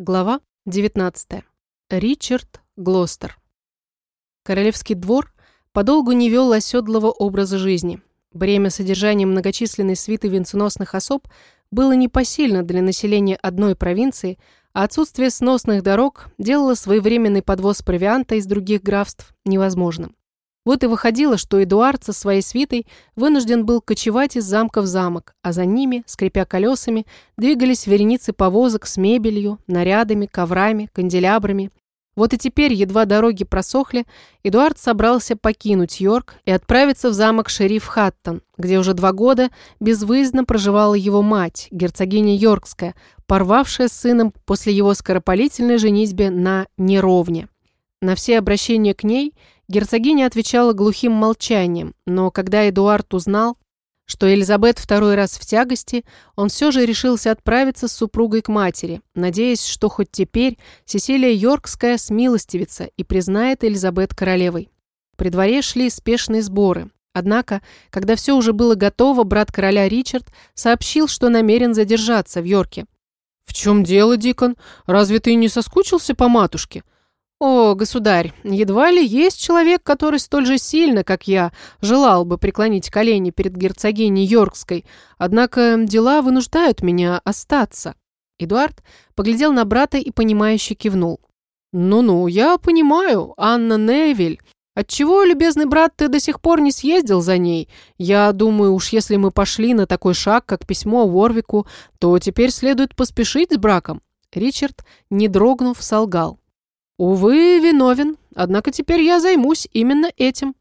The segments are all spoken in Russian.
Глава 19. Ричард Глостер. Королевский двор подолгу не вел оседлого образа жизни. Бремя содержания многочисленной свиты венценосных особ было непосильно для населения одной провинции, а отсутствие сносных дорог делало своевременный подвоз провианта из других графств невозможным. Вот и выходило, что Эдуард со своей свитой вынужден был кочевать из замка в замок, а за ними, скрипя колесами, двигались вереницы повозок с мебелью, нарядами, коврами, канделябрами. Вот и теперь, едва дороги просохли, Эдуард собрался покинуть Йорк и отправиться в замок шериф Хаттон, где уже два года безвыездно проживала его мать, герцогиня Йоркская, порвавшая с сыном после его скоропалительной женитьбе на неровне. На все обращения к ней – Герцогиня отвечала глухим молчанием, но когда Эдуард узнал, что Элизабет второй раз в тягости, он все же решился отправиться с супругой к матери, надеясь, что хоть теперь Сесилия Йоркская смилостивится и признает Элизабет королевой. При дворе шли спешные сборы. Однако, когда все уже было готово, брат короля Ричард сообщил, что намерен задержаться в Йорке. «В чем дело, Дикон? Разве ты не соскучился по матушке?» «О, государь, едва ли есть человек, который столь же сильно, как я, желал бы преклонить колени перед герцогиней Йоркской, однако дела вынуждают меня остаться». Эдуард поглядел на брата и, понимающе кивнул. «Ну-ну, я понимаю, Анна Невиль. Отчего, любезный брат, ты до сих пор не съездил за ней? Я думаю, уж если мы пошли на такой шаг, как письмо Ворвику, то теперь следует поспешить с браком». Ричард, не дрогнув, солгал. «Увы, виновен, однако теперь я займусь именно этим».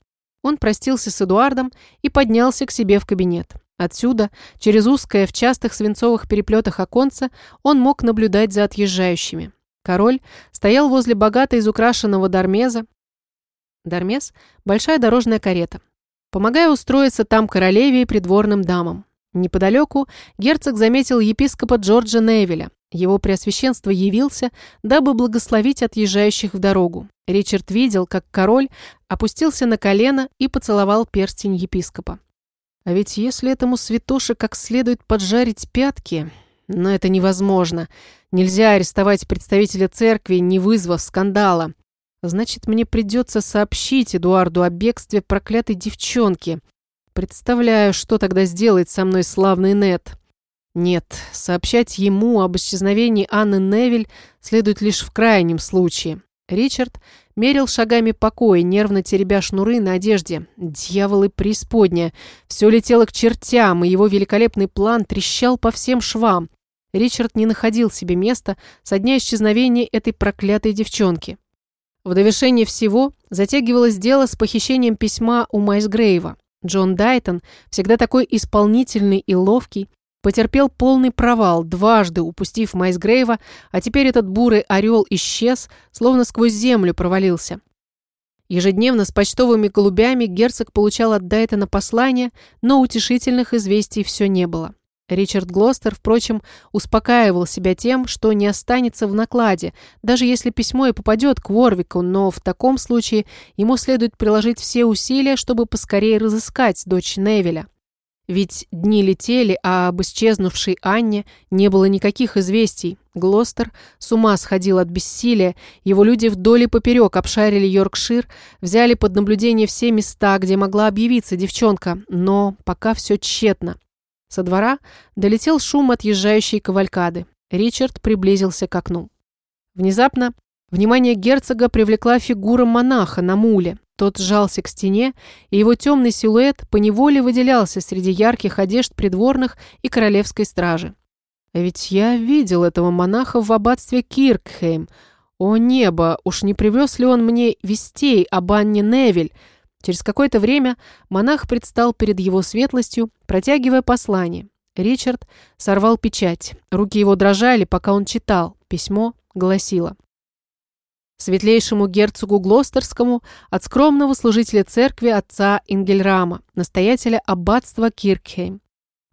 Он простился с Эдуардом и поднялся к себе в кабинет. Отсюда, через узкое в частых свинцовых переплетах оконца, он мог наблюдать за отъезжающими. Король стоял возле богато изукрашенного Дармеза. Дармез – большая дорожная карета. Помогая устроиться там королеве и придворным дамам. Неподалеку герцог заметил епископа Джорджа Невеля, его преосвященство явился, дабы благословить отъезжающих в дорогу. Ричард видел, как король опустился на колено и поцеловал перстень епископа. А ведь если этому святоше как следует поджарить пятки... Но это невозможно. Нельзя арестовать представителя церкви, не вызвав скандала. Значит, мне придется сообщить Эдуарду о бегстве проклятой девчонки. Представляю, что тогда сделает со мной славный Нет. Нет, сообщать ему об исчезновении Анны Невиль следует лишь в крайнем случае. Ричард мерил шагами покоя, нервно теребя шнуры на одежде. Дьяволы преисподня. Все летело к чертям, и его великолепный план трещал по всем швам. Ричард не находил себе места со дня исчезновения этой проклятой девчонки. В довершение всего затягивалось дело с похищением письма у Майсгрейва. Джон Дайтон, всегда такой исполнительный и ловкий, Потерпел полный провал, дважды упустив Майсгрейва, а теперь этот бурый орел исчез, словно сквозь землю провалился. Ежедневно с почтовыми голубями герцог получал от Дайтона послания, но утешительных известий все не было. Ричард Глостер, впрочем, успокаивал себя тем, что не останется в накладе, даже если письмо и попадет к Ворвику, но в таком случае ему следует приложить все усилия, чтобы поскорее разыскать дочь Невеля. Ведь дни летели, а об исчезнувшей Анне не было никаких известий. Глостер с ума сходил от бессилия, его люди вдоль и поперек обшарили Йоркшир, взяли под наблюдение все места, где могла объявиться девчонка, но пока все тщетно. Со двора долетел шум отъезжающей кавалькады. Ричард приблизился к окну. Внезапно внимание герцога привлекла фигура монаха на муле. Тот сжался к стене, и его темный силуэт поневоле выделялся среди ярких одежд придворных и королевской стражи. А ведь я видел этого монаха в аббатстве Киркхейм. О небо, уж не привез ли он мне вестей об Анне Невель? Через какое-то время монах предстал перед его светлостью, протягивая послание. Ричард сорвал печать. Руки его дрожали, пока он читал. Письмо гласило. Светлейшему герцогу Глостерскому от скромного служителя церкви отца Ингельрама, настоятеля аббатства Киркхейм.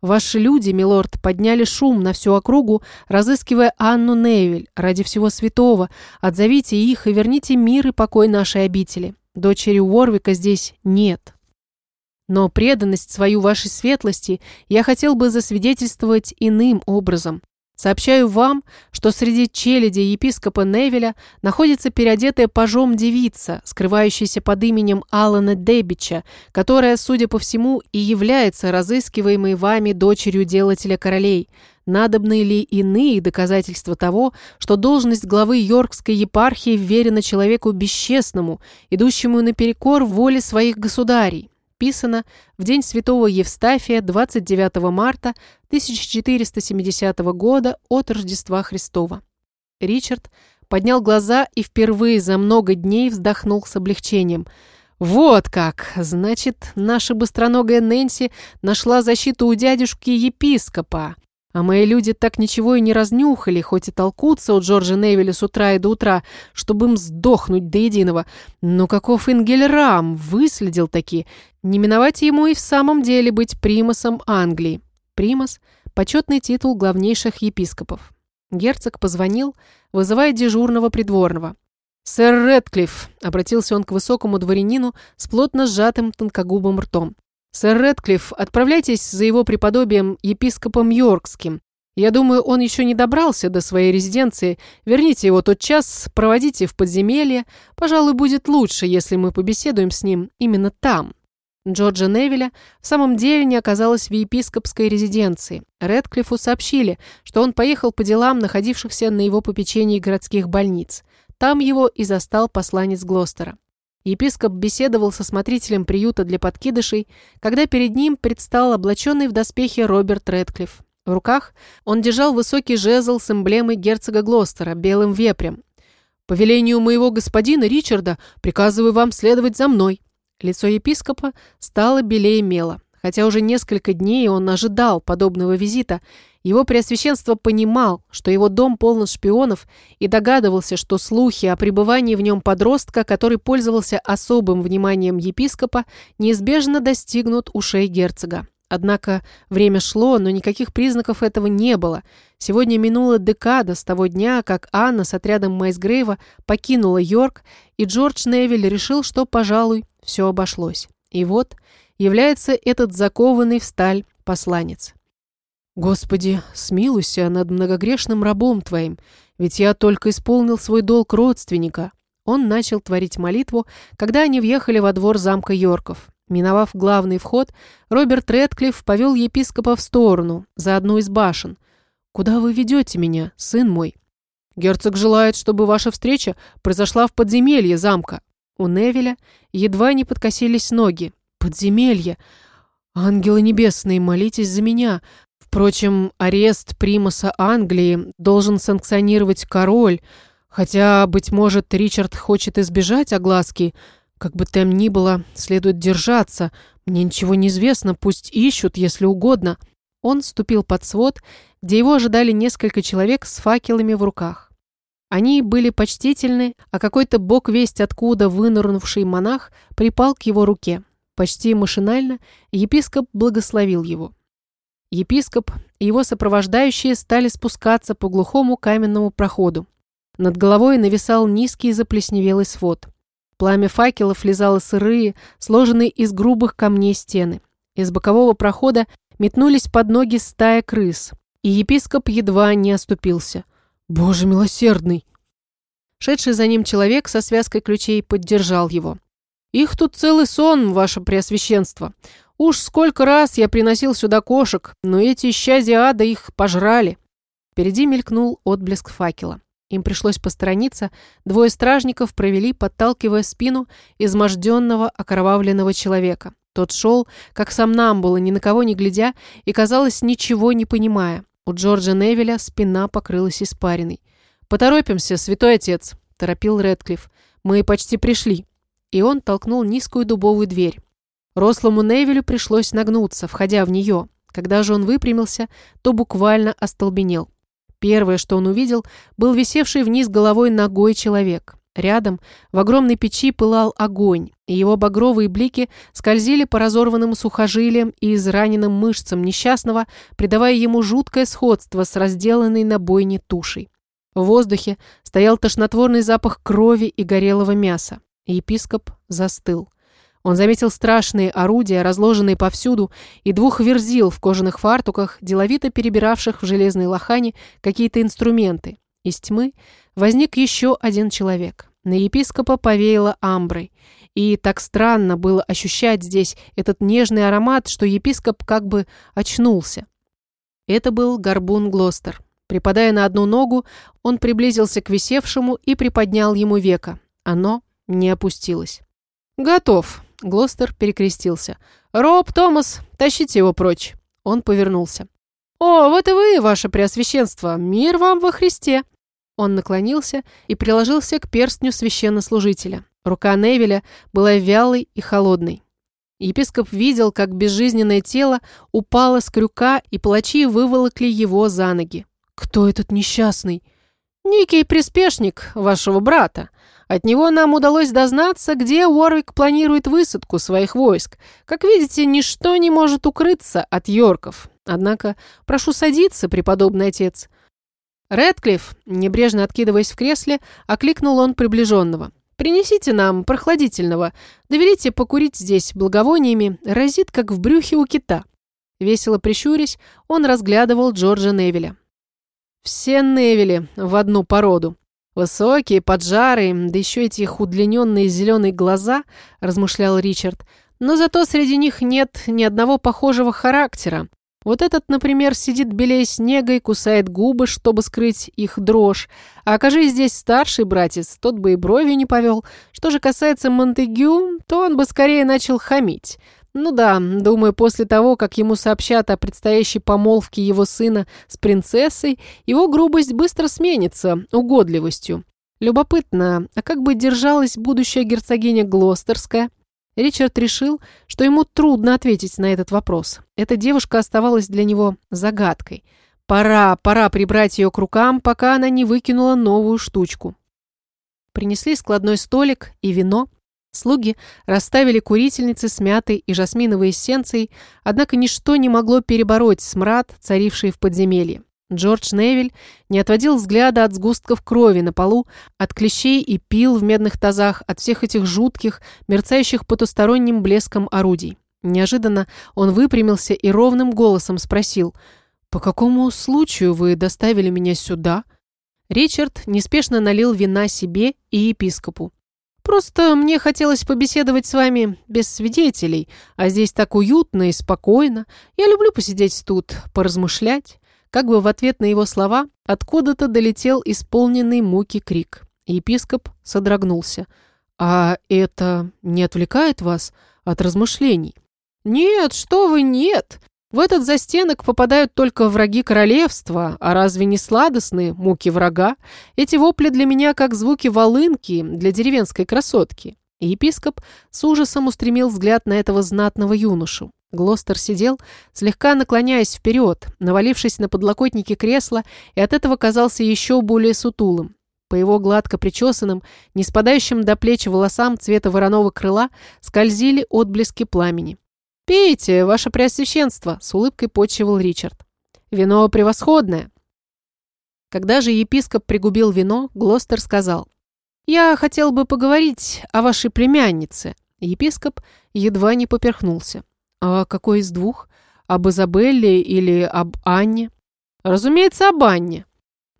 Ваши люди, милорд, подняли шум на всю округу, разыскивая Анну Невель. Ради всего святого, отзовите их и верните мир и покой нашей обители. Дочери Уорвика здесь нет. Но преданность свою вашей светлости я хотел бы засвидетельствовать иным образом. Сообщаю вам, что среди челяди епископа Невеля находится переодетая пажом девица, скрывающаяся под именем Алана Дебича, которая, судя по всему, и является разыскиваемой вами дочерью делателя королей. Надобны ли иные доказательства того, что должность главы Йоркской епархии вверена человеку бесчестному, идущему наперекор воле своих государей? Писано в день святого Евстафия 29 марта 1470 года от Рождества Христова. Ричард поднял глаза и впервые за много дней вздохнул с облегчением. «Вот как! Значит, наша быстроногая Нэнси нашла защиту у дядюшки-епископа. А мои люди так ничего и не разнюхали, хоть и толкутся у Джорджа Невилля с утра и до утра, чтобы им сдохнуть до единого. Но каков Ингельрам выследил таки. Не миновать ему и в самом деле быть примасом Англии. Примас – почетный титул главнейших епископов. Герцог позвонил, вызывая дежурного придворного. «Сэр Редклифф», — обратился он к высокому дворянину с плотно сжатым тонкогубым ртом. «Сэр Редклифф, отправляйтесь за его преподобием епископом Йоркским. Я думаю, он еще не добрался до своей резиденции. Верните его тот час, проводите в подземелье. Пожалуй, будет лучше, если мы побеседуем с ним именно там». Джорджа Невилля в самом деле не оказалось в епископской резиденции. Редклиффу сообщили, что он поехал по делам находившихся на его попечении городских больниц. Там его и застал посланец Глостера. Епископ беседовал со смотрителем приюта для подкидышей, когда перед ним предстал облаченный в доспехи Роберт Редклифф. В руках он держал высокий жезл с эмблемой герцога Глостера, белым вепрем. «По велению моего господина Ричарда приказываю вам следовать за мной». Лицо епископа стало белее мела. Хотя уже несколько дней он ожидал подобного визита, его преосвященство понимал, что его дом полон шпионов и догадывался, что слухи о пребывании в нем подростка, который пользовался особым вниманием епископа, неизбежно достигнут ушей герцога. Однако время шло, но никаких признаков этого не было. Сегодня минула декада с того дня, как Анна с отрядом Майсгрейва покинула Йорк, и Джордж Невиль решил, что, пожалуй, все обошлось. И вот является этот закованный в сталь посланец. «Господи, смилуйся над многогрешным рабом твоим, ведь я только исполнил свой долг родственника». Он начал творить молитву, когда они въехали во двор замка Йорков. Миновав главный вход, Роберт Редклифф повел епископа в сторону, за одну из башен. «Куда вы ведете меня, сын мой?» «Герцог желает, чтобы ваша встреча произошла в подземелье замка». У Невеля едва не подкосились ноги. «Подземелье! Ангелы небесные, молитесь за меня! Впрочем, арест примаса Англии должен санкционировать король, хотя, быть может, Ричард хочет избежать огласки. Как бы там ни было, следует держаться. Мне ничего не известно, пусть ищут, если угодно». Он ступил под свод, где его ожидали несколько человек с факелами в руках. Они были почтительны, а какой-то бог весть откуда вынырнувший монах припал к его руке. Почти машинально епископ благословил его. Епископ и его сопровождающие стали спускаться по глухому каменному проходу. Над головой нависал низкий заплесневелый свод. Пламя факелов лизало сырые, сложенные из грубых камней стены. Из бокового прохода метнулись под ноги стая крыс, и епископ едва не оступился – «Боже милосердный!» Шедший за ним человек со связкой ключей поддержал его. «Их тут целый сон, ваше преосвященство. Уж сколько раз я приносил сюда кошек, но эти исчадия ада их пожрали». Впереди мелькнул отблеск факела. Им пришлось посторониться, двое стражников провели, подталкивая спину изможденного, окровавленного человека. Тот шел, как сам Намбула, ни на кого не глядя и, казалось, ничего не понимая. У Джорджа Невеля спина покрылась испариной. «Поторопимся, святой отец», – торопил Редклифф. «Мы почти пришли». И он толкнул низкую дубовую дверь. Рослому Невелю пришлось нагнуться, входя в нее. Когда же он выпрямился, то буквально остолбенел. Первое, что он увидел, был висевший вниз головой ногой человек. Рядом в огромной печи пылал огонь, и его багровые блики скользили по разорванным сухожилиям и израненным мышцам несчастного, придавая ему жуткое сходство с разделанной на бойне тушей. В воздухе стоял тошнотворный запах крови и горелого мяса. Епископ застыл. Он заметил страшные орудия, разложенные повсюду, и двух верзил в кожаных фартуках, деловито перебиравших в железной лохане какие-то инструменты. Из тьмы возник еще один человек. На епископа повеяло амброй. И так странно было ощущать здесь этот нежный аромат, что епископ как бы очнулся. Это был горбун Глостер. Припадая на одну ногу, он приблизился к висевшему и приподнял ему веко. Оно не опустилось. «Готов», — Глостер перекрестился. «Роб, Томас, тащите его прочь». Он повернулся. «О, вот и вы, ваше преосвященство! Мир вам во Христе!» Он наклонился и приложился к перстню священнослужителя. Рука Невеля была вялой и холодной. Епископ видел, как безжизненное тело упало с крюка, и палачи выволокли его за ноги. «Кто этот несчастный?» «Некий приспешник вашего брата. От него нам удалось дознаться, где Уорвик планирует высадку своих войск. Как видите, ничто не может укрыться от Йорков. Однако, прошу садиться, преподобный отец». «Рэдклифф», небрежно откидываясь в кресле, окликнул он приближенного. «Принесите нам прохладительного. Доверите покурить здесь благовониями. Разит, как в брюхе у кита». Весело прищурясь, он разглядывал Джорджа Невеля. «Все Невели в одну породу. Высокие, поджарые, да еще эти их удлиненные зеленые глаза», размышлял Ричард. «Но зато среди них нет ни одного похожего характера. Вот этот, например, сидит белее снега и кусает губы, чтобы скрыть их дрожь. А окажись здесь старший братец, тот бы и бровью не повел. Что же касается Монтегю, то он бы скорее начал хамить. Ну да, думаю, после того, как ему сообщат о предстоящей помолвке его сына с принцессой, его грубость быстро сменится угодливостью. Любопытно, а как бы держалась будущая герцогиня Глостерская? Ричард решил, что ему трудно ответить на этот вопрос. Эта девушка оставалась для него загадкой. Пора, пора прибрать ее к рукам, пока она не выкинула новую штучку. Принесли складной столик и вино. Слуги расставили курительницы с мятой и жасминовой эссенцией, однако ничто не могло перебороть смрад, царивший в подземелье. Джордж Невиль не отводил взгляда от сгустков крови на полу, от клещей и пил в медных тазах, от всех этих жутких, мерцающих потусторонним блеском орудий. Неожиданно он выпрямился и ровным голосом спросил, «По какому случаю вы доставили меня сюда?» Ричард неспешно налил вина себе и епископу. «Просто мне хотелось побеседовать с вами без свидетелей, а здесь так уютно и спокойно. Я люблю посидеть тут, поразмышлять». Как бы в ответ на его слова откуда-то долетел исполненный муки крик. Епископ содрогнулся. «А это не отвлекает вас от размышлений?» «Нет, что вы, нет! В этот застенок попадают только враги королевства, а разве не сладостные муки врага? Эти вопли для меня как звуки волынки для деревенской красотки». епископ с ужасом устремил взгляд на этого знатного юношу. Глостер сидел, слегка наклоняясь вперед, навалившись на подлокотники кресла, и от этого казался еще более сутулым. По его гладко причесанным, не спадающим до плеч волосам цвета вороного крыла скользили отблески пламени. «Пейте, ваше преосвященство!» — с улыбкой почивал Ричард. «Вино превосходное!» Когда же епископ пригубил вино, Глостер сказал, «Я хотел бы поговорить о вашей племяннице». Епископ едва не поперхнулся. «А какой из двух? Об Изабелле или об Анне?» «Разумеется, об Анне.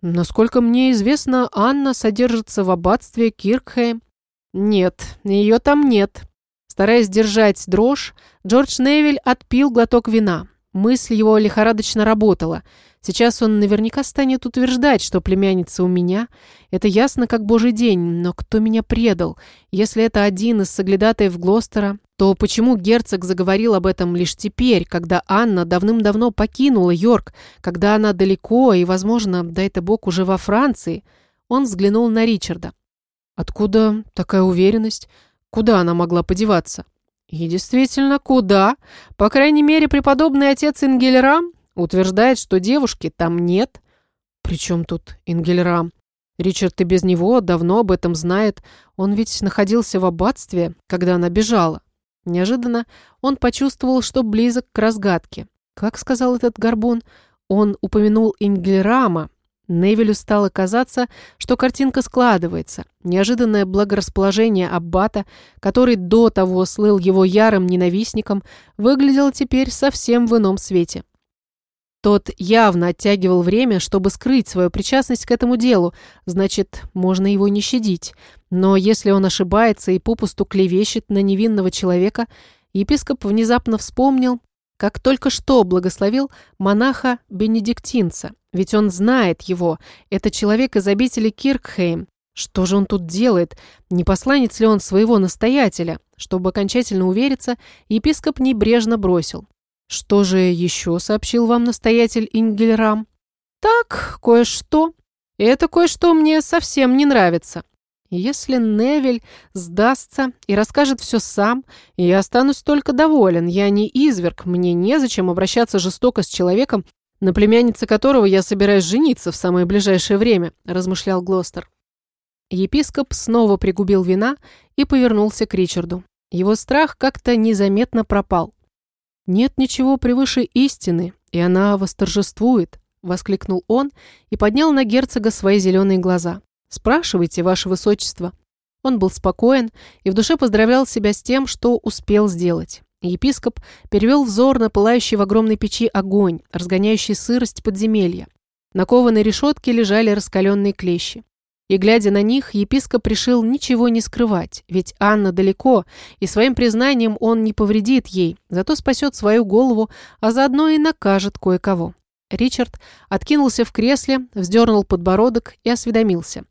Насколько мне известно, Анна содержится в аббатстве Киркхейм». «Нет, ее там нет». Стараясь держать дрожь, Джордж Невиль отпил глоток вина. Мысль его лихорадочно работала – Сейчас он наверняка станет утверждать, что племянница у меня. Это ясно, как божий день, но кто меня предал? Если это один из соглядатаев Глостера, то почему герцог заговорил об этом лишь теперь, когда Анна давным-давно покинула Йорк, когда она далеко и, возможно, дай-то бог, уже во Франции? Он взглянул на Ричарда. Откуда такая уверенность? Куда она могла подеваться? И действительно, куда? По крайней мере, преподобный отец Ингельрам Утверждает, что девушки там нет. Причем тут Ингельрам? Ричард и без него давно об этом знает. Он ведь находился в аббатстве, когда она бежала. Неожиданно он почувствовал, что близок к разгадке. Как сказал этот горбун? Он упомянул Ингельрама. Невилю стало казаться, что картинка складывается. Неожиданное благорасположение Аббата, который до того слыл его ярым ненавистником, выглядело теперь совсем в ином свете. Тот явно оттягивал время, чтобы скрыть свою причастность к этому делу, значит, можно его не щадить. Но если он ошибается и попусту клевещет на невинного человека, епископ внезапно вспомнил, как только что благословил монаха-бенедиктинца, ведь он знает его, это человек из обители Киркхейм. Что же он тут делает? Не посланец ли он своего настоятеля? Чтобы окончательно увериться, епископ небрежно бросил. «Что же еще сообщил вам настоятель Ингельрам?» «Так, кое-что. Это кое-что мне совсем не нравится. Если Невель сдастся и расскажет все сам, я останусь только доволен. Я не изверг, мне незачем обращаться жестоко с человеком, на племяннице которого я собираюсь жениться в самое ближайшее время», – размышлял Глостер. Епископ снова пригубил вина и повернулся к Ричарду. Его страх как-то незаметно пропал. «Нет ничего превыше истины, и она восторжествует», – воскликнул он и поднял на герцога свои зеленые глаза. «Спрашивайте, ваше высочество». Он был спокоен и в душе поздравлял себя с тем, что успел сделать. Епископ перевел взор на пылающий в огромной печи огонь, разгоняющий сырость подземелья. На кованой решетке лежали раскаленные клещи. И, глядя на них, епископ решил ничего не скрывать, ведь Анна далеко, и своим признанием он не повредит ей, зато спасет свою голову, а заодно и накажет кое-кого. Ричард откинулся в кресле, вздернул подбородок и осведомился.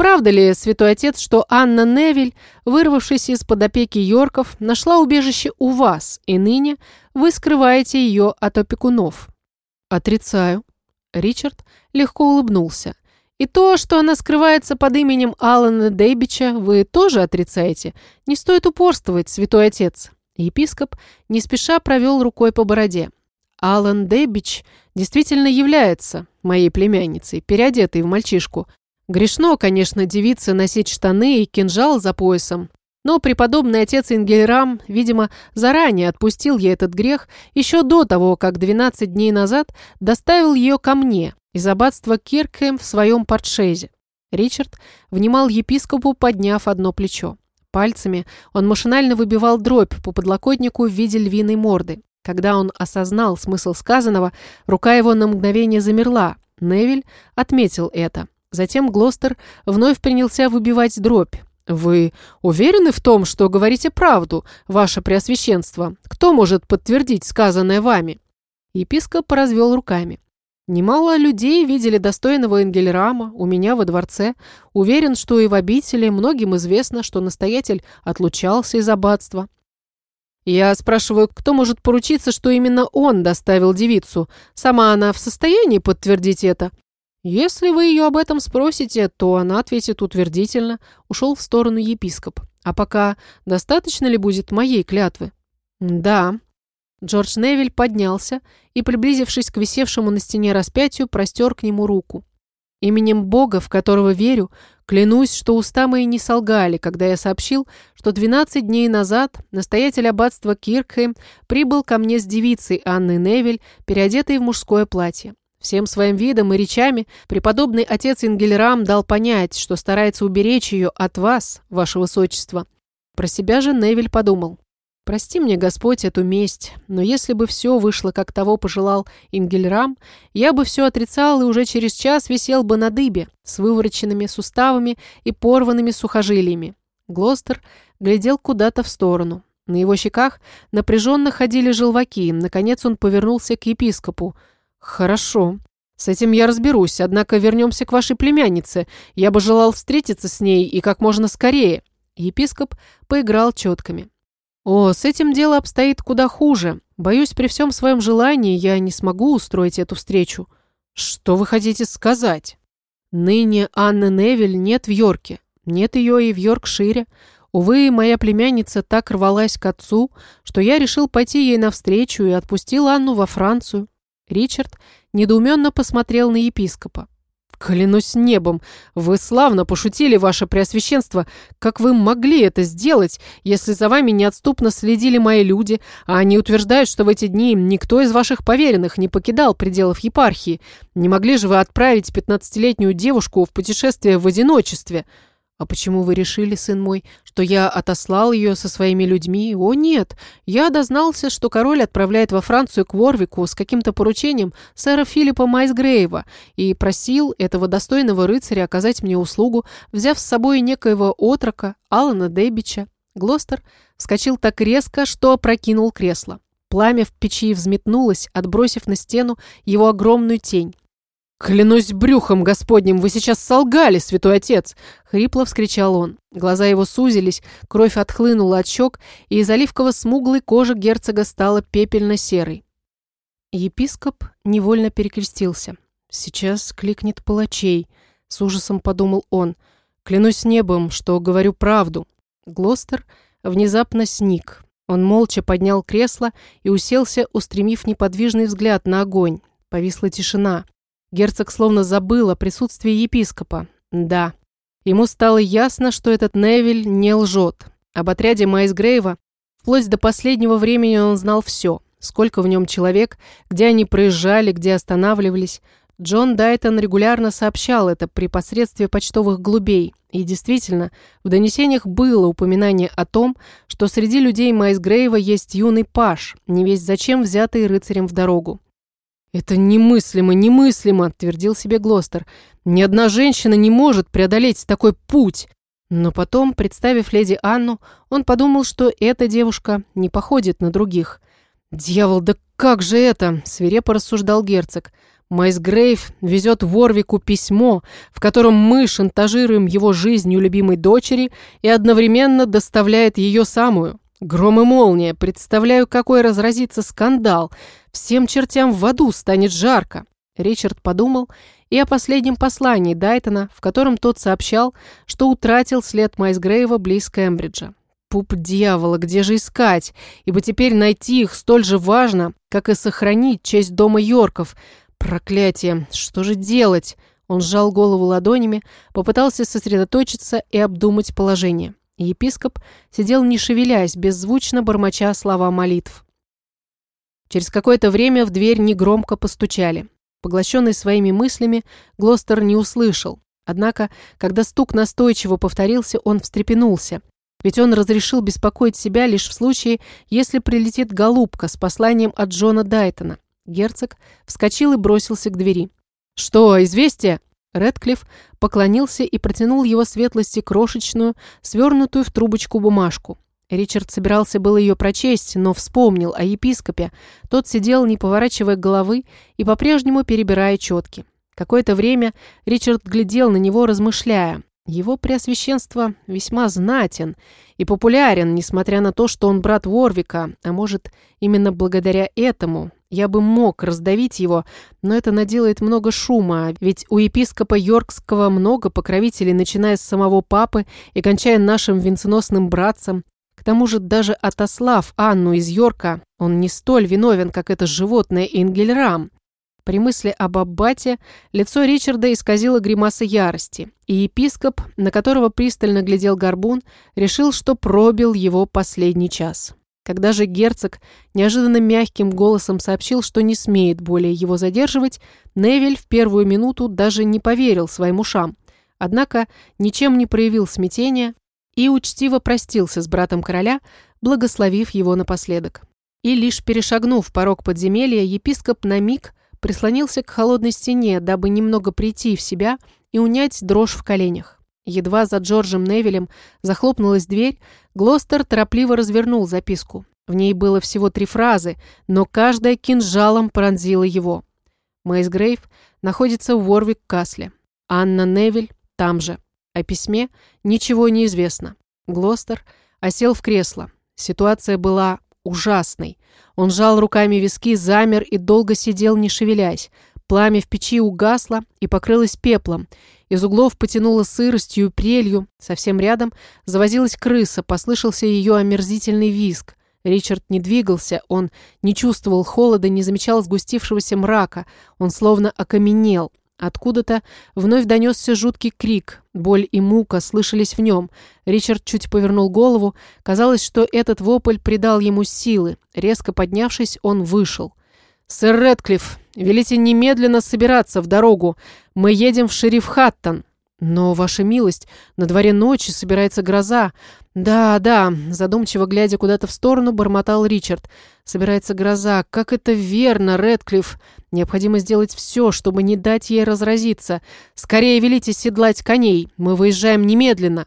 Правда ли, святой отец, что Анна Невиль, вырвавшись из-под опеки Йорков, нашла убежище у вас, и ныне вы скрываете ее от опекунов? Отрицаю. Ричард легко улыбнулся. И то, что она скрывается под именем Алана Дейбича, вы тоже отрицаете. Не стоит упорствовать, святой отец. Епископ не спеша провел рукой по бороде. Алан Дейбич действительно является моей племянницей, переодетой в мальчишку, Грешно, конечно, девице носить штаны и кинжал за поясом, но преподобный отец Ингельрам, видимо, заранее отпустил ей этот грех еще до того, как 12 дней назад доставил ее ко мне из аббатства Киркхэм в своем портшезе. Ричард внимал епископу, подняв одно плечо. Пальцами он машинально выбивал дробь по подлокотнику в виде львиной морды. Когда он осознал смысл сказанного, рука его на мгновение замерла. Невиль отметил это. Затем Глостер вновь принялся выбивать дробь. «Вы уверены в том, что говорите правду, ваше преосвященство? Кто может подтвердить сказанное вами?» Епископ развел руками. Немало людей видели достойного Энгельрама у меня во дворце. Уверен, что и в обители многим известно, что настоятель отлучался из аббатства. Я спрашиваю, кто может поручиться, что именно он доставил девицу? Сама она в состоянии подтвердить это? «Если вы ее об этом спросите, то она ответит утвердительно», ушел в сторону епископ. «А пока достаточно ли будет моей клятвы?» «Да». Джордж Невиль поднялся и, приблизившись к висевшему на стене распятию, простер к нему руку. «Именем Бога, в которого верю, клянусь, что уста мои не солгали, когда я сообщил, что 12 дней назад настоятель аббатства Киркхейм прибыл ко мне с девицей Анны Невиль, переодетой в мужское платье. Всем своим видом и речами преподобный отец Ингельрам дал понять, что старается уберечь ее от вас, ваше высочество. Про себя же Невиль подумал. «Прости мне, Господь, эту месть, но если бы все вышло, как того пожелал Ингельрам, я бы все отрицал и уже через час висел бы на дыбе с вывороченными суставами и порванными сухожилиями». Глостер глядел куда-то в сторону. На его щеках напряженно ходили желваки. Наконец он повернулся к епископу – «Хорошо. С этим я разберусь, однако вернемся к вашей племяннице. Я бы желал встретиться с ней и как можно скорее». Епископ поиграл четками. «О, с этим дело обстоит куда хуже. Боюсь, при всем своем желании я не смогу устроить эту встречу». «Что вы хотите сказать?» «Ныне Анны Невиль нет в Йорке. Нет ее и в Йоркшире. Увы, моя племянница так рвалась к отцу, что я решил пойти ей навстречу и отпустил Анну во Францию. Ричард недоуменно посмотрел на епископа. «Клянусь небом, вы славно пошутили, ваше преосвященство. Как вы могли это сделать, если за вами неотступно следили мои люди, а они утверждают, что в эти дни никто из ваших поверенных не покидал пределов епархии? Не могли же вы отправить пятнадцатилетнюю девушку в путешествие в одиночестве?» «А почему вы решили, сын мой, что я отослал ее со своими людьми? О, нет! Я дознался, что король отправляет во Францию к Ворвику с каким-то поручением сэра Филиппа Майсгрейва и просил этого достойного рыцаря оказать мне услугу, взяв с собой некоего отрока, Алана Дебича. Глостер вскочил так резко, что опрокинул кресло. Пламя в печи взметнулось, отбросив на стену его огромную тень. «Клянусь брюхом господним, вы сейчас солгали, святой отец!» — хрипло вскричал он. Глаза его сузились, кровь отхлынула от щек, и из оливково-смуглой кожи герцога стала пепельно-серой. Епископ невольно перекрестился. «Сейчас кликнет палачей», — с ужасом подумал он. «Клянусь небом, что говорю правду». Глостер внезапно сник. Он молча поднял кресло и уселся, устремив неподвижный взгляд на огонь. Повисла тишина. Герцог словно забыл о присутствии епископа. Да, ему стало ясно, что этот Невиль не лжет. Об отряде Майсгрейва вплоть до последнего времени он знал все. Сколько в нем человек, где они проезжали, где останавливались. Джон Дайтон регулярно сообщал это при посредстве почтовых голубей. И действительно, в донесениях было упоминание о том, что среди людей Майсгрейва есть юный паш, не весь зачем взятый рыцарем в дорогу. «Это немыслимо, немыслимо», — твердил себе Глостер. «Ни одна женщина не может преодолеть такой путь». Но потом, представив леди Анну, он подумал, что эта девушка не походит на других. «Дьявол, да как же это?» — свирепо рассуждал герцог. Майс Грейв везет Ворвику письмо, в котором мы шантажируем его жизнью любимой дочери и одновременно доставляет ее самую. Гром и молния, представляю, какой разразится скандал. Всем чертям в аду станет жарко. Ричард подумал и о последнем послании Дайтона, в котором тот сообщал, что утратил след Майсгрейва близ Кембриджа. Пуп дьявола, где же искать? Ибо теперь найти их столь же важно, как и сохранить честь дома Йорков. Проклятие, что же делать? Он сжал голову ладонями, попытался сосредоточиться и обдумать положение. Епископ сидел не шевелясь, беззвучно бормоча слова молитв. Через какое-то время в дверь негромко постучали. Поглощенный своими мыслями, Глостер не услышал. Однако, когда стук настойчиво повторился, он встрепенулся. Ведь он разрешил беспокоить себя лишь в случае, если прилетит голубка с посланием от Джона Дайтона. Герцог вскочил и бросился к двери. «Что, известие?» Редклифф поклонился и протянул его светлости крошечную, свернутую в трубочку бумажку. Ричард собирался было ее прочесть, но вспомнил о епископе. Тот сидел, не поворачивая головы и по-прежнему перебирая четки. Какое-то время Ричард глядел на него, размышляя. Его преосвященство весьма знатен и популярен, несмотря на то, что он брат Ворвика, а может, именно благодаря этому я бы мог раздавить его, но это наделает много шума, ведь у епископа Йоркского много покровителей, начиная с самого папы и кончая нашим венценосным братцем. К тому же даже отослав Анну из Йорка, он не столь виновен, как это животное Ингельрам. При мысли об аббате лицо Ричарда исказило гримаса ярости, и епископ, на которого пристально глядел горбун, решил, что пробил его последний час. Когда же герцог неожиданно мягким голосом сообщил, что не смеет более его задерживать, Невиль в первую минуту даже не поверил своим ушам. Однако ничем не проявил смятения и учтиво простился с братом короля, благословив его напоследок. И лишь перешагнув порог подземелья, епископ на миг прислонился к холодной стене, дабы немного прийти в себя и унять дрожь в коленях. Едва за Джорджем Невилем захлопнулась дверь, Глостер торопливо развернул записку. В ней было всего три фразы, но каждая кинжалом пронзила его. Мэйс Грейв находится в Уорвик-Касле. Анна Невиль там же. О письме ничего не известно. Глостер осел в кресло. Ситуация была ужасной. Он сжал руками виски, замер и долго сидел, не шевелясь. Пламя в печи угасло и покрылось пеплом. Из углов потянуло сыростью и прелью. Совсем рядом завозилась крыса, послышался ее омерзительный визг. Ричард не двигался, он не чувствовал холода, не замечал сгустившегося мрака. Он словно окаменел. Откуда-то вновь донесся жуткий крик, боль и мука слышались в нем. Ричард чуть повернул голову. Казалось, что этот вопль придал ему силы. Резко поднявшись, он вышел. «Сэр Рэдклифф, велите немедленно собираться в дорогу. Мы едем в шериф Хаттон». «Но, ваша милость, на дворе ночи собирается гроза». «Да, да», задумчиво глядя куда-то в сторону, бормотал Ричард. «Собирается гроза. Как это верно, Рэдклифф. Необходимо сделать все, чтобы не дать ей разразиться. Скорее велите седлать коней. Мы выезжаем немедленно».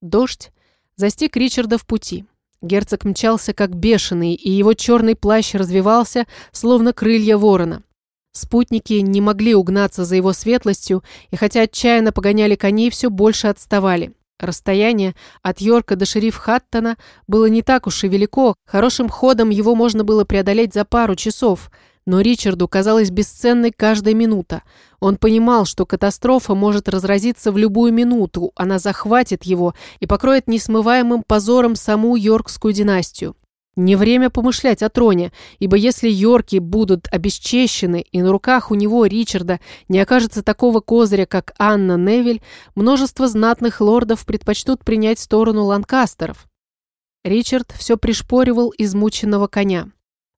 Дождь застиг Ричарда в пути. Герцог мчался как бешеный, и его черный плащ развивался, словно крылья ворона. Спутники не могли угнаться за его светлостью, и хотя отчаянно погоняли коней, все больше отставали. Расстояние от Йорка до шериф Хаттона было не так уж и велико, хорошим ходом его можно было преодолеть за пару часов, но Ричарду казалась бесценной каждая минута. Он понимал, что катастрофа может разразиться в любую минуту, она захватит его и покроет несмываемым позором саму Йоркскую династию. Не время помышлять о троне, ибо если Йорки будут обесчещены и на руках у него, Ричарда, не окажется такого козыря, как Анна Невиль, множество знатных лордов предпочтут принять сторону ланкастеров. Ричард все пришпоривал измученного коня.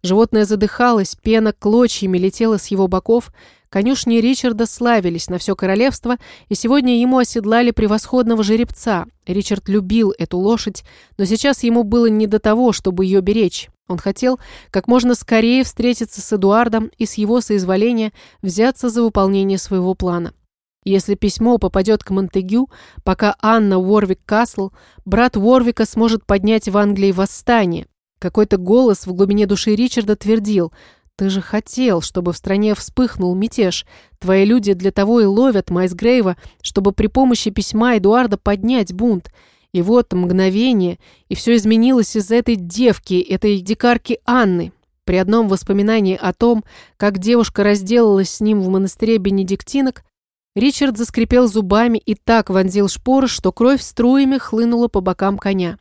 Животное задыхалось, пена клочьями летела с его боков, Конюшни Ричарда славились на все королевство, и сегодня ему оседлали превосходного жеребца. Ричард любил эту лошадь, но сейчас ему было не до того, чтобы ее беречь. Он хотел как можно скорее встретиться с Эдуардом и с его соизволения взяться за выполнение своего плана. Если письмо попадет к Монтегю, пока Анна Уорвик Касл, брат Уорвика сможет поднять в Англии восстание. Какой-то голос в глубине души Ричарда твердил – ты же хотел, чтобы в стране вспыхнул мятеж. Твои люди для того и ловят Майсгрейва, чтобы при помощи письма Эдуарда поднять бунт. И вот мгновение, и все изменилось из-за этой девки, этой дикарки Анны. При одном воспоминании о том, как девушка разделалась с ним в монастыре бенедиктинок, Ричард заскрипел зубами и так вонзил шпоры, что кровь струями хлынула по бокам коня.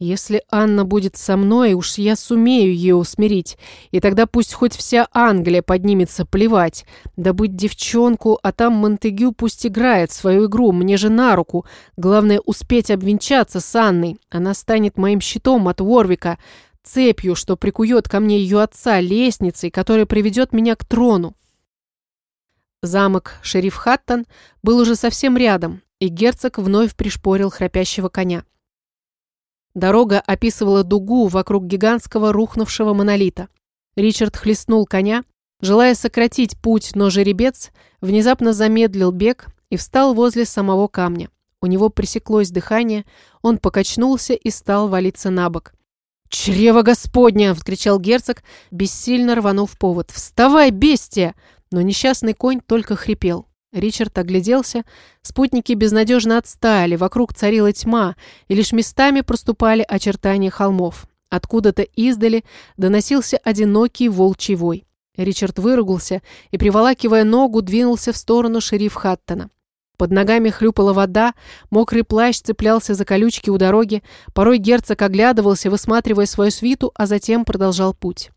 Если Анна будет со мной, уж я сумею ее усмирить, и тогда пусть хоть вся Англия поднимется плевать. Добыть девчонку, а там Монтегю пусть играет свою игру, мне же на руку. Главное успеть обвенчаться с Анной. Она станет моим щитом от Ворвика, цепью, что прикует ко мне ее отца, лестницей, которая приведет меня к трону. Замок шериф Хаттон был уже совсем рядом, и герцог вновь пришпорил храпящего коня. Дорога описывала дугу вокруг гигантского рухнувшего монолита. Ричард хлестнул коня, желая сократить путь, но жеребец внезапно замедлил бег и встал возле самого камня. У него пресеклось дыхание, он покачнулся и стал валиться на бок. «Чрево Господня!» — вскричал герцог, бессильно рванув повод. «Вставай, бестия!» Но несчастный конь только хрипел. Ричард огляделся. Спутники безнадежно отстали, вокруг царила тьма, и лишь местами проступали очертания холмов. Откуда-то издали доносился одинокий волчий вой. Ричард выругался и, приволакивая ногу, двинулся в сторону шериф Хаттона. Под ногами хлюпала вода, мокрый плащ цеплялся за колючки у дороги, порой герцог оглядывался, высматривая свою свиту, а затем продолжал путь.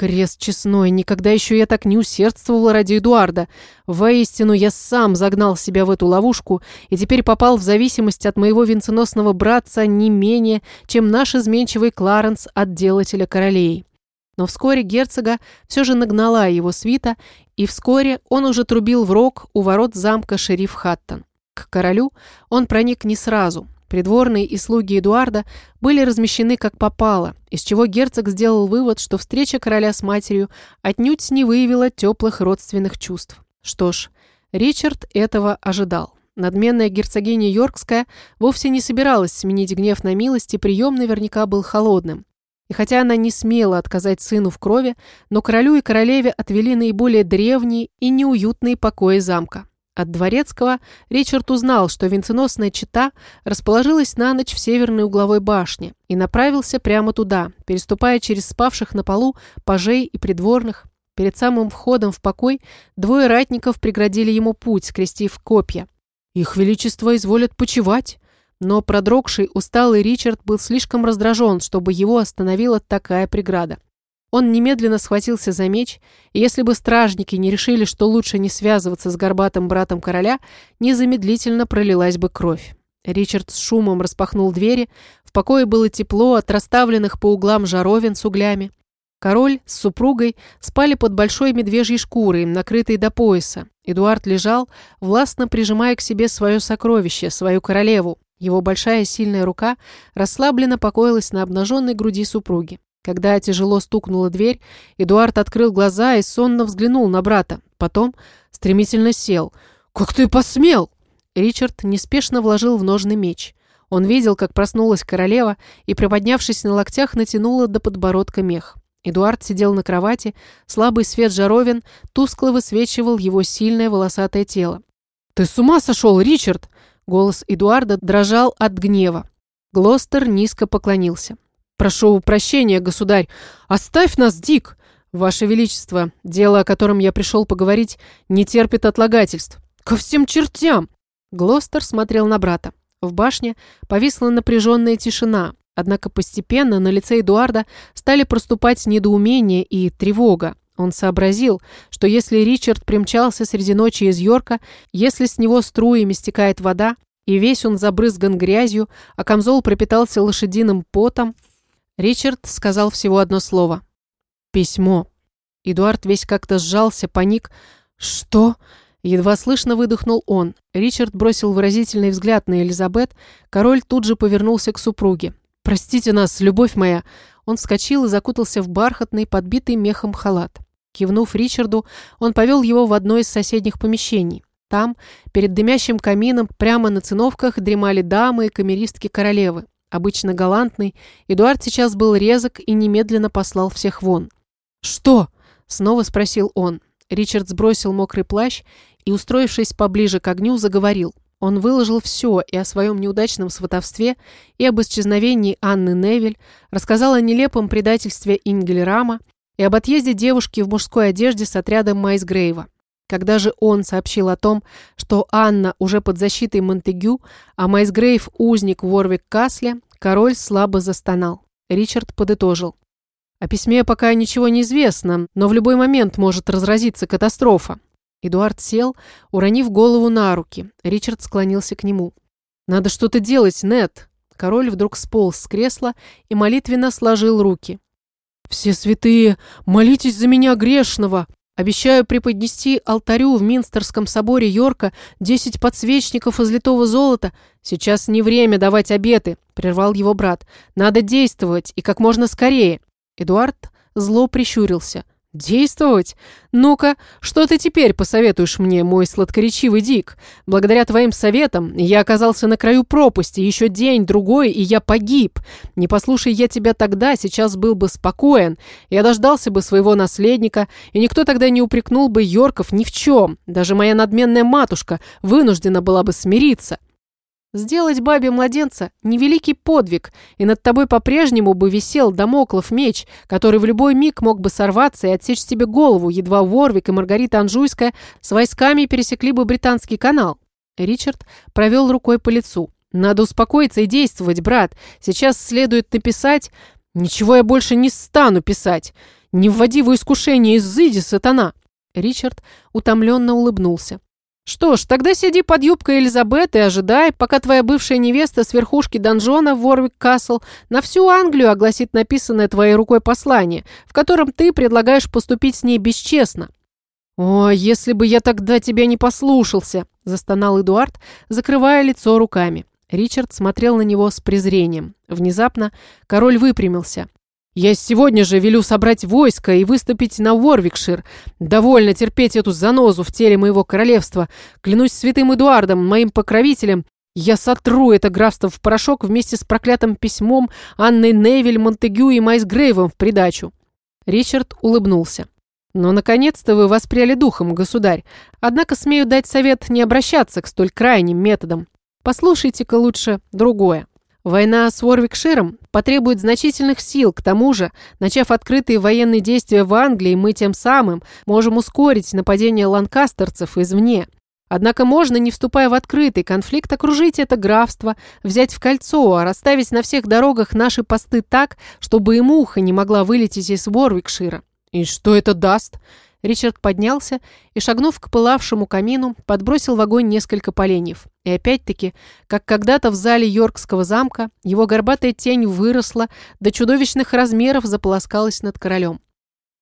Крест честной, никогда еще я так не усердствовал ради Эдуарда. Воистину, я сам загнал себя в эту ловушку и теперь попал в зависимость от моего венценосного братца не менее, чем наш изменчивый Кларенс от делателя королей. Но вскоре герцога все же нагнала его свита, и вскоре он уже трубил в рог у ворот замка шериф Хаттон. К королю он проник не сразу – Придворные и слуги Эдуарда были размещены как попало, из чего герцог сделал вывод, что встреча короля с матерью отнюдь не выявила теплых родственных чувств. Что ж, Ричард этого ожидал. Надменная герцогиня Йоркская вовсе не собиралась сменить гнев на милость, и прием наверняка был холодным. И хотя она не смела отказать сыну в крови, но королю и королеве отвели наиболее древние и неуютные покои замка. От Дворецкого Ричард узнал, что венценосная чита расположилась на ночь в северной угловой башне и направился прямо туда, переступая через спавших на полу пажей и придворных. Перед самым входом в покой двое ратников преградили ему путь, скрестив копья. «Их Величество изволят почевать!» Но продрогший, усталый Ричард был слишком раздражен, чтобы его остановила такая преграда. Он немедленно схватился за меч, и если бы стражники не решили, что лучше не связываться с горбатым братом короля, незамедлительно пролилась бы кровь. Ричард с шумом распахнул двери, в покое было тепло от расставленных по углам жаровин с углями. Король с супругой спали под большой медвежьей шкурой, накрытой до пояса. Эдуард лежал, властно прижимая к себе свое сокровище, свою королеву. Его большая сильная рука расслабленно покоилась на обнаженной груди супруги. Когда тяжело стукнула дверь, Эдуард открыл глаза и сонно взглянул на брата. Потом стремительно сел. «Как ты посмел?» Ричард неспешно вложил в ножны меч. Он видел, как проснулась королева и, приподнявшись на локтях, натянула до подбородка мех. Эдуард сидел на кровати, слабый свет жаровин тускло высвечивал его сильное волосатое тело. «Ты с ума сошел, Ричард!» Голос Эдуарда дрожал от гнева. Глостер низко поклонился. «Прошу прощения, государь. Оставь нас, Дик!» «Ваше Величество, дело, о котором я пришел поговорить, не терпит отлагательств». «Ко всем чертям!» Глостер смотрел на брата. В башне повисла напряженная тишина, однако постепенно на лице Эдуарда стали проступать недоумение и тревога. Он сообразил, что если Ричард примчался среди ночи из Йорка, если с него струями стекает вода, и весь он забрызган грязью, а камзол пропитался лошадиным потом, Ричард сказал всего одно слово. «Письмо». Эдуард весь как-то сжался, паник. «Что?» Едва слышно выдохнул он. Ричард бросил выразительный взгляд на Элизабет. Король тут же повернулся к супруге. «Простите нас, любовь моя!» Он вскочил и закутался в бархатный, подбитый мехом халат. Кивнув Ричарду, он повел его в одно из соседних помещений. Там, перед дымящим камином, прямо на циновках дремали дамы и камеристки королевы. Обычно галантный, Эдуард сейчас был резок и немедленно послал всех вон. «Что?» – снова спросил он. Ричард сбросил мокрый плащ и, устроившись поближе к огню, заговорил. Он выложил все и о своем неудачном сватовстве, и об исчезновении Анны Невель, рассказал о нелепом предательстве Ингельрама и об отъезде девушки в мужской одежде с отрядом Майсгрейва. Когда же он сообщил о том, что Анна уже под защитой Монтегю, а Майсгрейв – узник в Уорвик-Касле, король слабо застонал. Ричард подытожил. О письме пока ничего не известно, но в любой момент может разразиться катастрофа. Эдуард сел, уронив голову на руки. Ричард склонился к нему. «Надо что-то делать, Нет. Король вдруг сполз с кресла и молитвенно сложил руки. «Все святые, молитесь за меня грешного!» Обещаю преподнести алтарю в Минстерском соборе Йорка десять подсвечников из литого золота. Сейчас не время давать обеты, прервал его брат. Надо действовать, и как можно скорее. Эдуард зло прищурился. «Действовать? Ну-ка, что ты теперь посоветуешь мне, мой сладкоречивый Дик? Благодаря твоим советам я оказался на краю пропасти, еще день-другой, и я погиб. Не послушай я тебя тогда, сейчас был бы спокоен. Я дождался бы своего наследника, и никто тогда не упрекнул бы Йорков ни в чем. Даже моя надменная матушка вынуждена была бы смириться». Сделать бабе младенца – невеликий подвиг, и над тобой по-прежнему бы висел домоклов меч, который в любой миг мог бы сорваться и отсечь тебе голову, едва Ворвик и Маргарита Анжуйская с войсками пересекли бы Британский канал. Ричард провел рукой по лицу. «Надо успокоиться и действовать, брат. Сейчас следует написать... Ничего я больше не стану писать. Не вводи в искушение, изыди, сатана!» Ричард утомленно улыбнулся. «Что ж, тогда сиди под юбкой Элизабет и ожидай, пока твоя бывшая невеста с верхушки донжона в Ворвик-Касл на всю Англию огласит написанное твоей рукой послание, в котором ты предлагаешь поступить с ней бесчестно». «О, если бы я тогда тебя не послушался!» – застонал Эдуард, закрывая лицо руками. Ричард смотрел на него с презрением. Внезапно король выпрямился. Я сегодня же велю собрать войско и выступить на Уорвикшир. Довольно терпеть эту занозу в теле моего королевства. Клянусь святым Эдуардом, моим покровителем, я сотру это графство в порошок вместе с проклятым письмом Анны Невиль, Монтегю и Майсгрейвом в придачу». Ричард улыбнулся. «Но, наконец-то, вы воспряли духом, государь. Однако смею дать совет не обращаться к столь крайним методам. Послушайте-ка лучше другое. Война с Уорвикширом потребует значительных сил, к тому же, начав открытые военные действия в Англии, мы тем самым можем ускорить нападение ланкастерцев извне. Однако можно, не вступая в открытый конфликт, окружить это графство, взять в кольцо, а расставить на всех дорогах наши посты так, чтобы и муха не могла вылететь из Ворвикшира. И что это даст? Ричард поднялся и, шагнув к пылавшему камину, подбросил в огонь несколько поленьев. И опять-таки, как когда-то в зале Йоркского замка, его горбатая тень выросла, до чудовищных размеров заполоскалась над королем.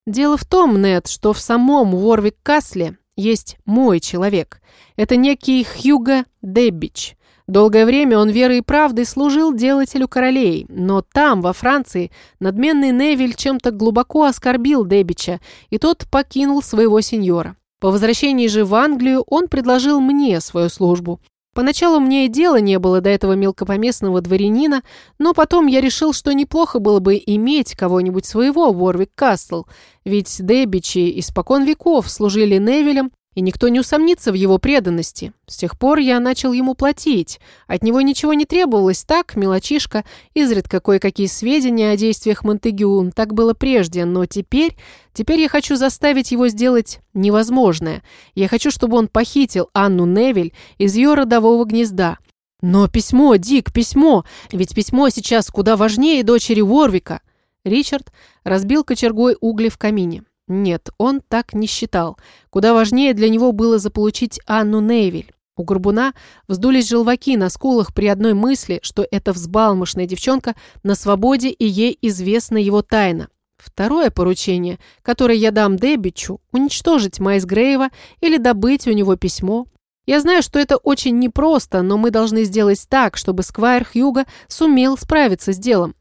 Дело в том, Нед, что в самом Уорвик-Касле есть мой человек. Это некий Хьюго Деббич. Долгое время он верой и правдой служил делателю королей, но там, во Франции, надменный Невиль чем-то глубоко оскорбил Дебича, и тот покинул своего сеньора. По возвращении же в Англию он предложил мне свою службу. Поначалу мне и дела не было до этого мелкопоместного дворянина, но потом я решил, что неплохо было бы иметь кого-нибудь своего в Уорвик Кастл, ведь Дебичи испокон веков служили Невилем и никто не усомнится в его преданности. С тех пор я начал ему платить. От него ничего не требовалось, так, мелочишка, изредка кое-какие сведения о действиях Монтегю, так было прежде, но теперь, теперь я хочу заставить его сделать невозможное. Я хочу, чтобы он похитил Анну Невиль из ее родового гнезда. Но письмо, Дик, письмо, ведь письмо сейчас куда важнее дочери Ворвика. Ричард разбил кочергой угли в камине. Нет, он так не считал. Куда важнее для него было заполучить Анну Невиль. У Горбуна вздулись желваки на скулах при одной мысли, что эта взбалмошная девчонка на свободе и ей известна его тайна. Второе поручение, которое я дам Дебичу, уничтожить Майс Грейва или добыть у него письмо. Я знаю, что это очень непросто, но мы должны сделать так, чтобы Сквайр Хьюга сумел справиться с делом.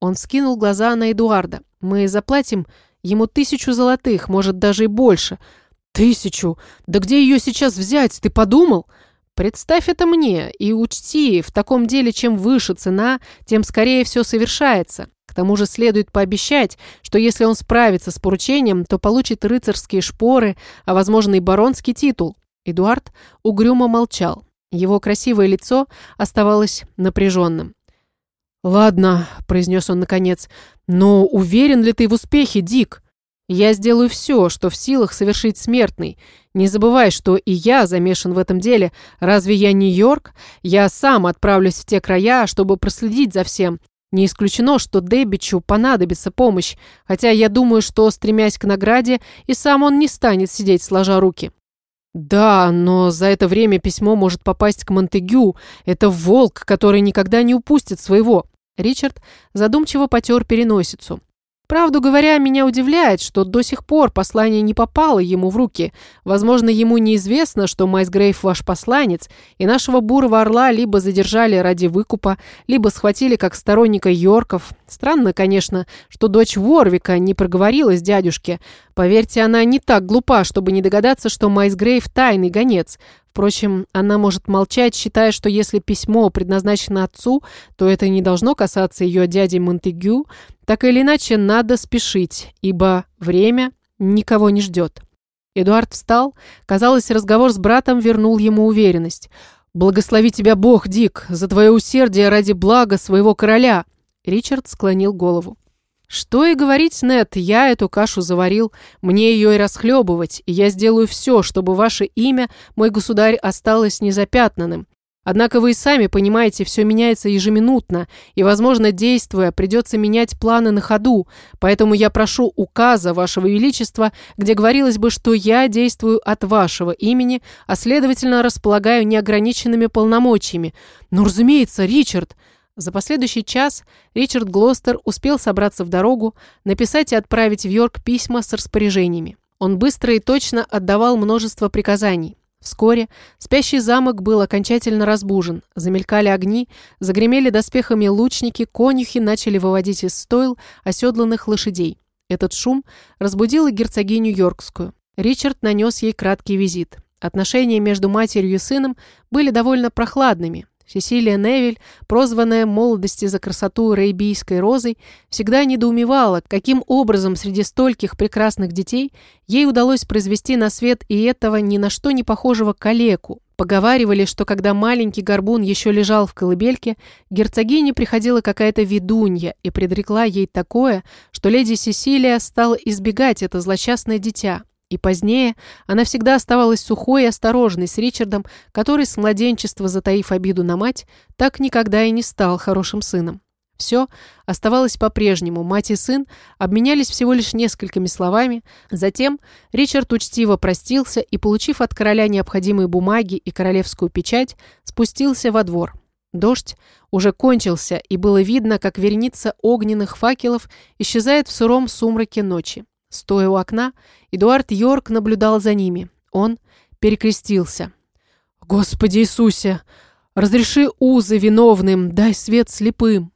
Он вскинул глаза на Эдуарда. Мы заплатим Ему тысячу золотых, может, даже и больше. Тысячу? Да где ее сейчас взять, ты подумал? Представь это мне и учти, в таком деле чем выше цена, тем скорее все совершается. К тому же следует пообещать, что если он справится с поручением, то получит рыцарские шпоры, а, возможно, и баронский титул. Эдуард угрюмо молчал. Его красивое лицо оставалось напряженным. «Ладно», — произнес он наконец, — «но уверен ли ты в успехе, Дик? Я сделаю все, что в силах совершить смертный. Не забывай, что и я замешан в этом деле. Разве я не Йорк? Я сам отправлюсь в те края, чтобы проследить за всем. Не исключено, что Дебичу понадобится помощь, хотя я думаю, что, стремясь к награде, и сам он не станет сидеть сложа руки». «Да, но за это время письмо может попасть к Монтегю. Это волк, который никогда не упустит своего». Ричард задумчиво потер переносицу. Правду говоря, меня удивляет, что до сих пор послание не попало ему в руки. Возможно, ему неизвестно, что Майсгрейв ваш посланец, и нашего бурого орла либо задержали ради выкупа, либо схватили как сторонника Йорков. Странно, конечно, что дочь Ворвика не проговорилась дядюшке. Поверьте, она не так глупа, чтобы не догадаться, что Майсгрейв тайный гонец. Впрочем, она может молчать, считая, что если письмо предназначено отцу, то это не должно касаться ее дяди Монтегю. Так или иначе, надо спешить, ибо время никого не ждет. Эдуард встал. Казалось, разговор с братом вернул ему уверенность. «Благослови тебя Бог, Дик, за твое усердие ради блага своего короля!» Ричард склонил голову. Что и говорить, Нет, я эту кашу заварил, мне ее и расхлебывать, и я сделаю все, чтобы ваше имя, мой государь, осталось незапятнанным. Однако вы и сами понимаете, все меняется ежеминутно, и, возможно, действуя, придется менять планы на ходу, поэтому я прошу указа вашего величества, где говорилось бы, что я действую от вашего имени, а, следовательно, располагаю неограниченными полномочиями. Ну, разумеется, Ричард, за последующий час Ричард Глостер успел собраться в дорогу, написать и отправить в Йорк письма с распоряжениями. Он быстро и точно отдавал множество приказаний. Вскоре спящий замок был окончательно разбужен. Замелькали огни, загремели доспехами лучники, конюхи начали выводить из стойл оседланных лошадей. Этот шум разбудил и герцогиню Йоркскую. Ричард нанес ей краткий визит. Отношения между матерью и сыном были довольно прохладными. Сесилия Невиль, прозванная молодости за красоту рейбийской розой, всегда недоумевала, каким образом среди стольких прекрасных детей ей удалось произвести на свет и этого ни на что не похожего калеку. Поговаривали, что когда маленький горбун еще лежал в колыбельке, герцогине приходила какая-то ведунья и предрекла ей такое, что леди Сесилия стала избегать это злосчастное дитя. И позднее она всегда оставалась сухой и осторожной с Ричардом, который с младенчества, затаив обиду на мать, так никогда и не стал хорошим сыном. Все оставалось по-прежнему. Мать и сын обменялись всего лишь несколькими словами. Затем Ричард учтиво простился и, получив от короля необходимые бумаги и королевскую печать, спустился во двор. Дождь уже кончился, и было видно, как вереница огненных факелов исчезает в сыром сумраке ночи. Стоя у окна, Эдуард Йорк наблюдал за ними. Он перекрестился. «Господи Иисусе! Разреши узы виновным, дай свет слепым!»